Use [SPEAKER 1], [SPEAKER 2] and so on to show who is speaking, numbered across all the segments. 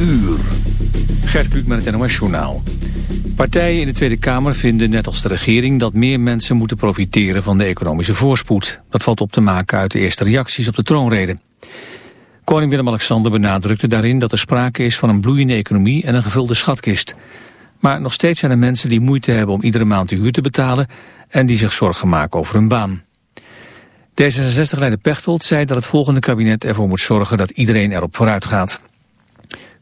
[SPEAKER 1] uur. Gert Kluk met het NOS Journaal. Partijen in de Tweede Kamer vinden net als de regering dat meer mensen moeten profiteren van de economische voorspoed. Dat valt op te maken uit de eerste reacties op de troonrede. Koning Willem-Alexander benadrukte daarin dat er sprake is van een bloeiende economie en een gevulde schatkist. Maar nog steeds zijn er mensen die moeite hebben om iedere maand de huur te betalen en die zich zorgen maken over hun baan. D66-leider Pechtold zei dat het volgende kabinet ervoor moet zorgen dat iedereen erop vooruit gaat.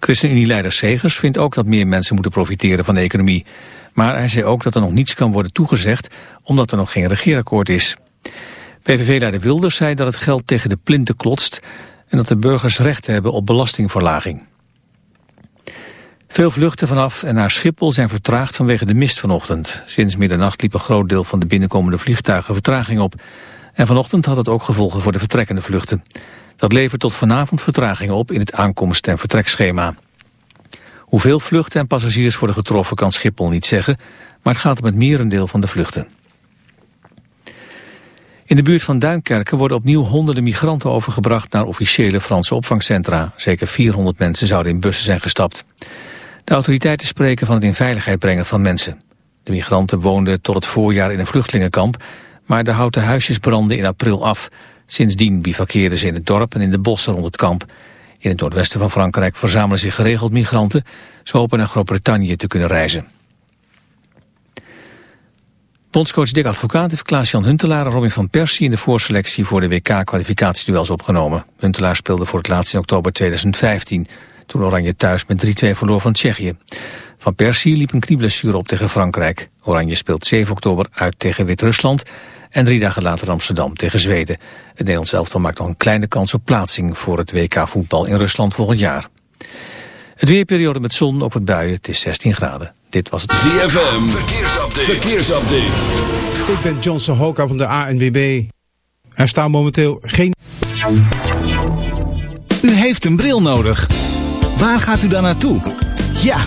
[SPEAKER 1] ChristenUnie-leider Segers vindt ook dat meer mensen moeten profiteren van de economie. Maar hij zei ook dat er nog niets kan worden toegezegd omdat er nog geen regeerakkoord is. PVV-leider Wilders zei dat het geld tegen de plinten klotst en dat de burgers recht hebben op belastingverlaging. Veel vluchten vanaf en naar Schiphol zijn vertraagd vanwege de mist vanochtend. Sinds middernacht liep een groot deel van de binnenkomende vliegtuigen vertraging op. En vanochtend had het ook gevolgen voor de vertrekkende vluchten. Dat levert tot vanavond vertragingen op in het aankomst- en vertrekschema. Hoeveel vluchten en passagiers worden getroffen kan Schiphol niet zeggen, maar het gaat om het merendeel van de vluchten. In de buurt van Duinkerken worden opnieuw honderden migranten overgebracht naar officiële Franse opvangcentra. Zeker 400 mensen zouden in bussen zijn gestapt. De autoriteiten spreken van het in veiligheid brengen van mensen. De migranten woonden tot het voorjaar in een vluchtelingenkamp, maar de houten huisjes brandden in april af. Sindsdien bivakkeerden ze in het dorp en in de bossen rond het kamp. In het noordwesten van Frankrijk verzamelen zich geregeld migranten. Ze hopen naar Groot-Brittannië te kunnen reizen. Bondscoach Dick Advocaat heeft Klaas-Jan Huntelaar en Robin van Persie in de voorselectie voor de WK-kwalificatieduels opgenomen. Huntelaar speelde voor het laatst in oktober 2015, toen Oranje thuis met 3-2 verloor van Tsjechië. Van Persie liep een knieblessure op tegen Frankrijk. Oranje speelt 7 oktober uit tegen Wit-Rusland en drie dagen later Amsterdam tegen Zweden. Het Nederlands elftal maakt nog een kleine kans op plaatsing voor het WK voetbal in Rusland volgend jaar. Het weerperiode met zon op het buien, het is 16 graden. Dit was het
[SPEAKER 2] ZFM, verkeersupdate. verkeersupdate.
[SPEAKER 3] Ik ben Johnson Hoka van de ANWB. Er staan momenteel geen...
[SPEAKER 4] U heeft een bril nodig. Waar gaat u dan naartoe? Ja,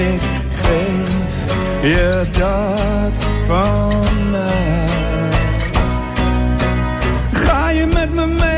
[SPEAKER 5] ik geef je dat van mij. Ga je met me mee?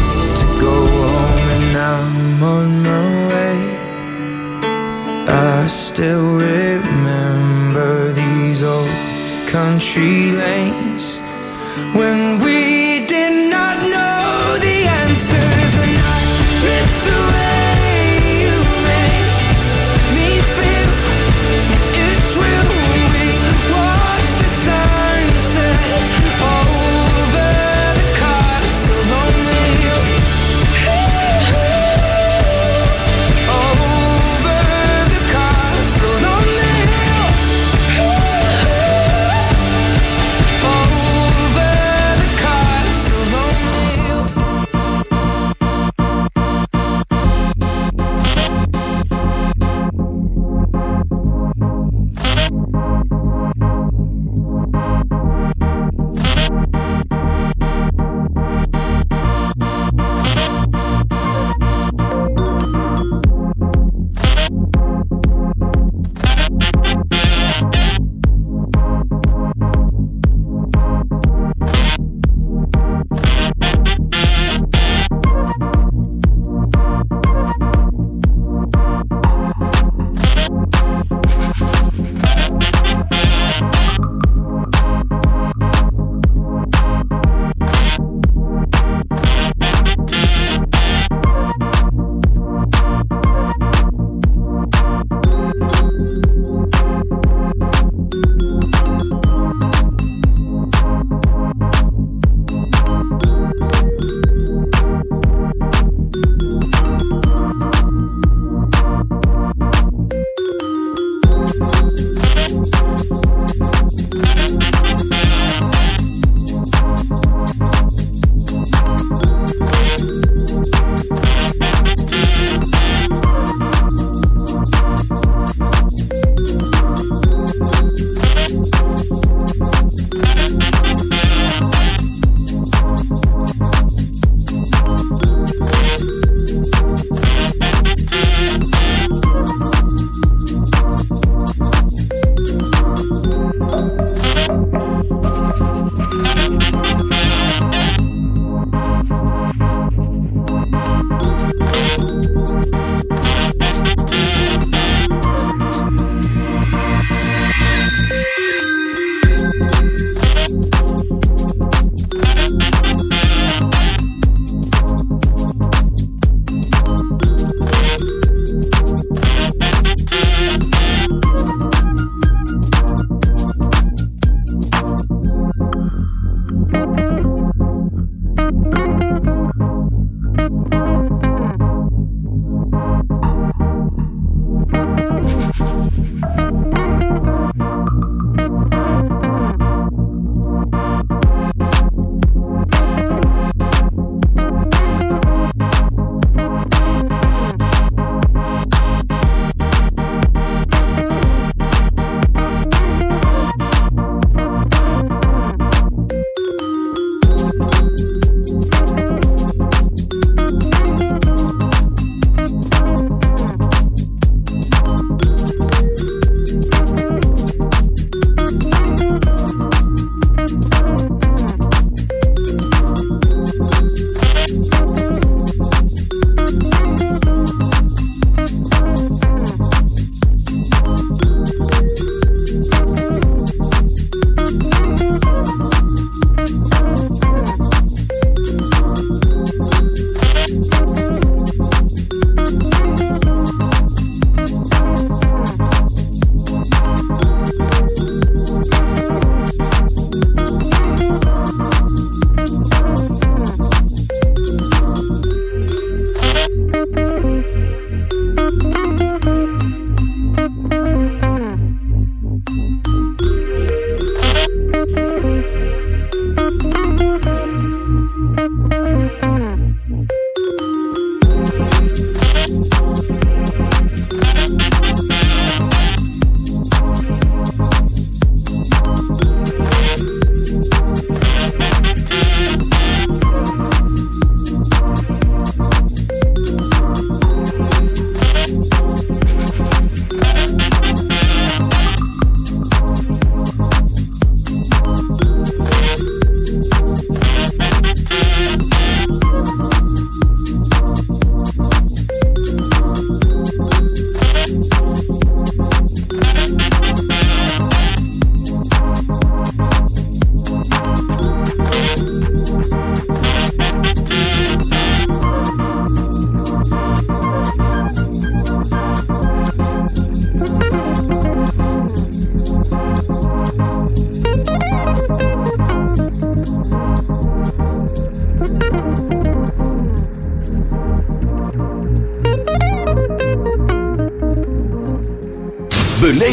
[SPEAKER 6] still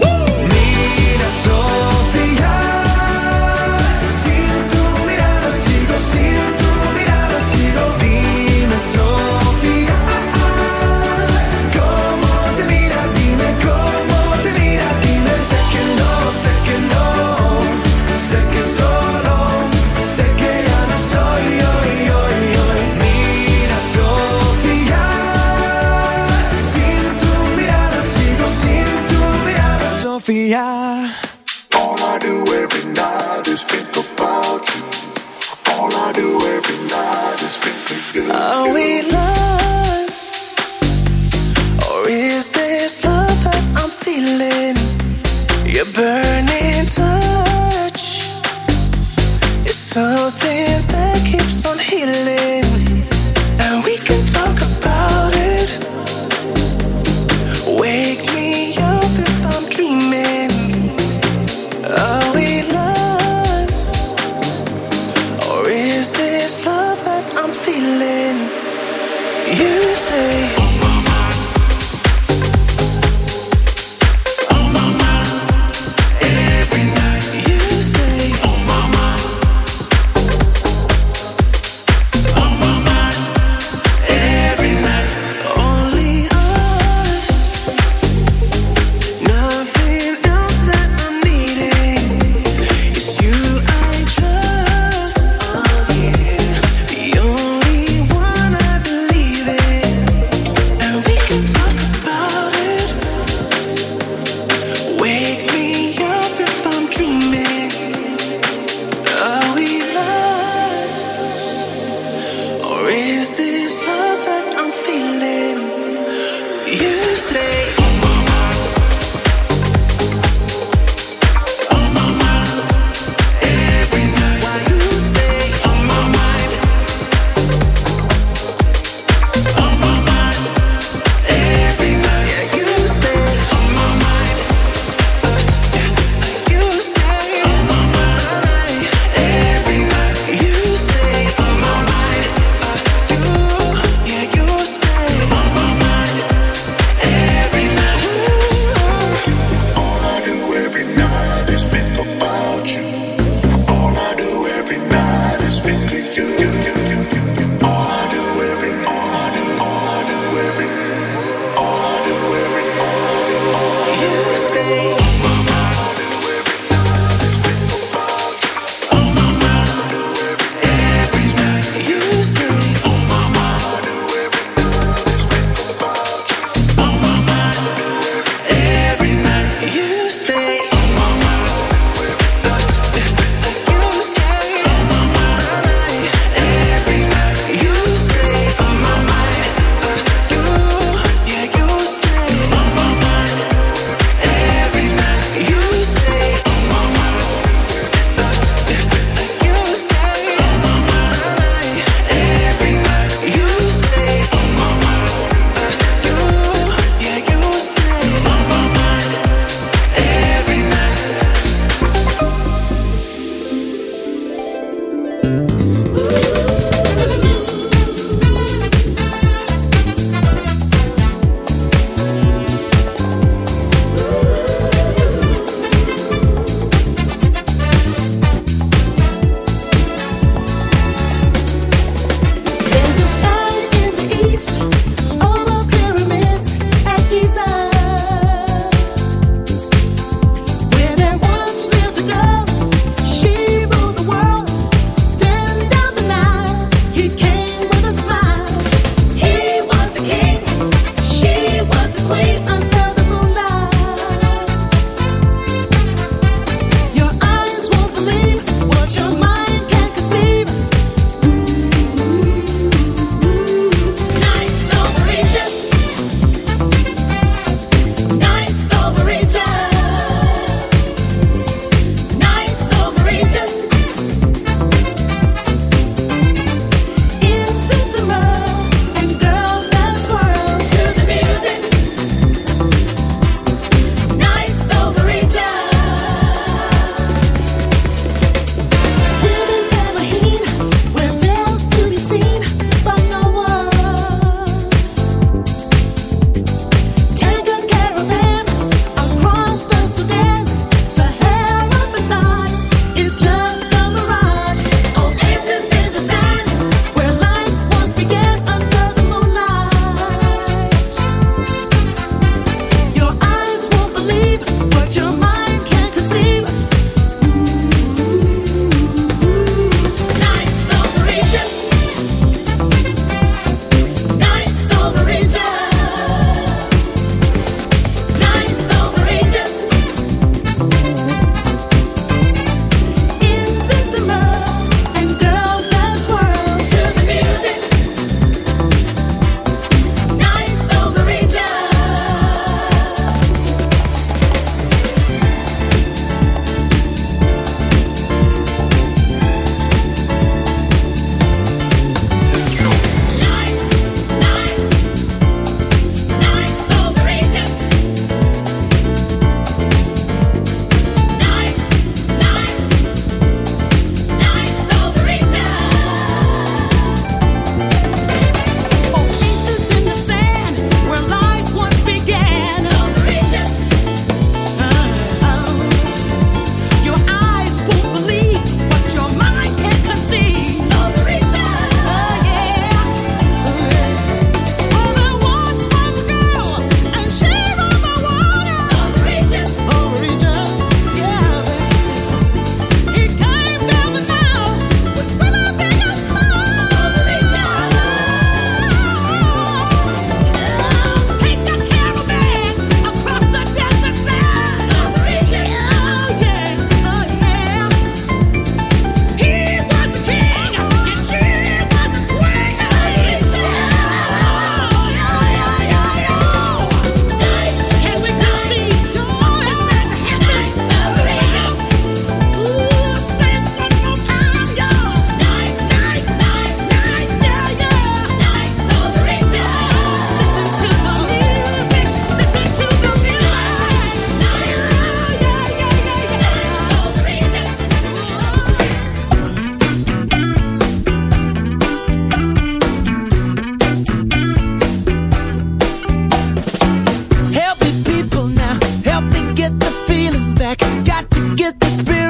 [SPEAKER 6] Woo! Is
[SPEAKER 7] this love that I'm feeling?
[SPEAKER 6] You
[SPEAKER 8] stay. feeling back. Got to get this spirit.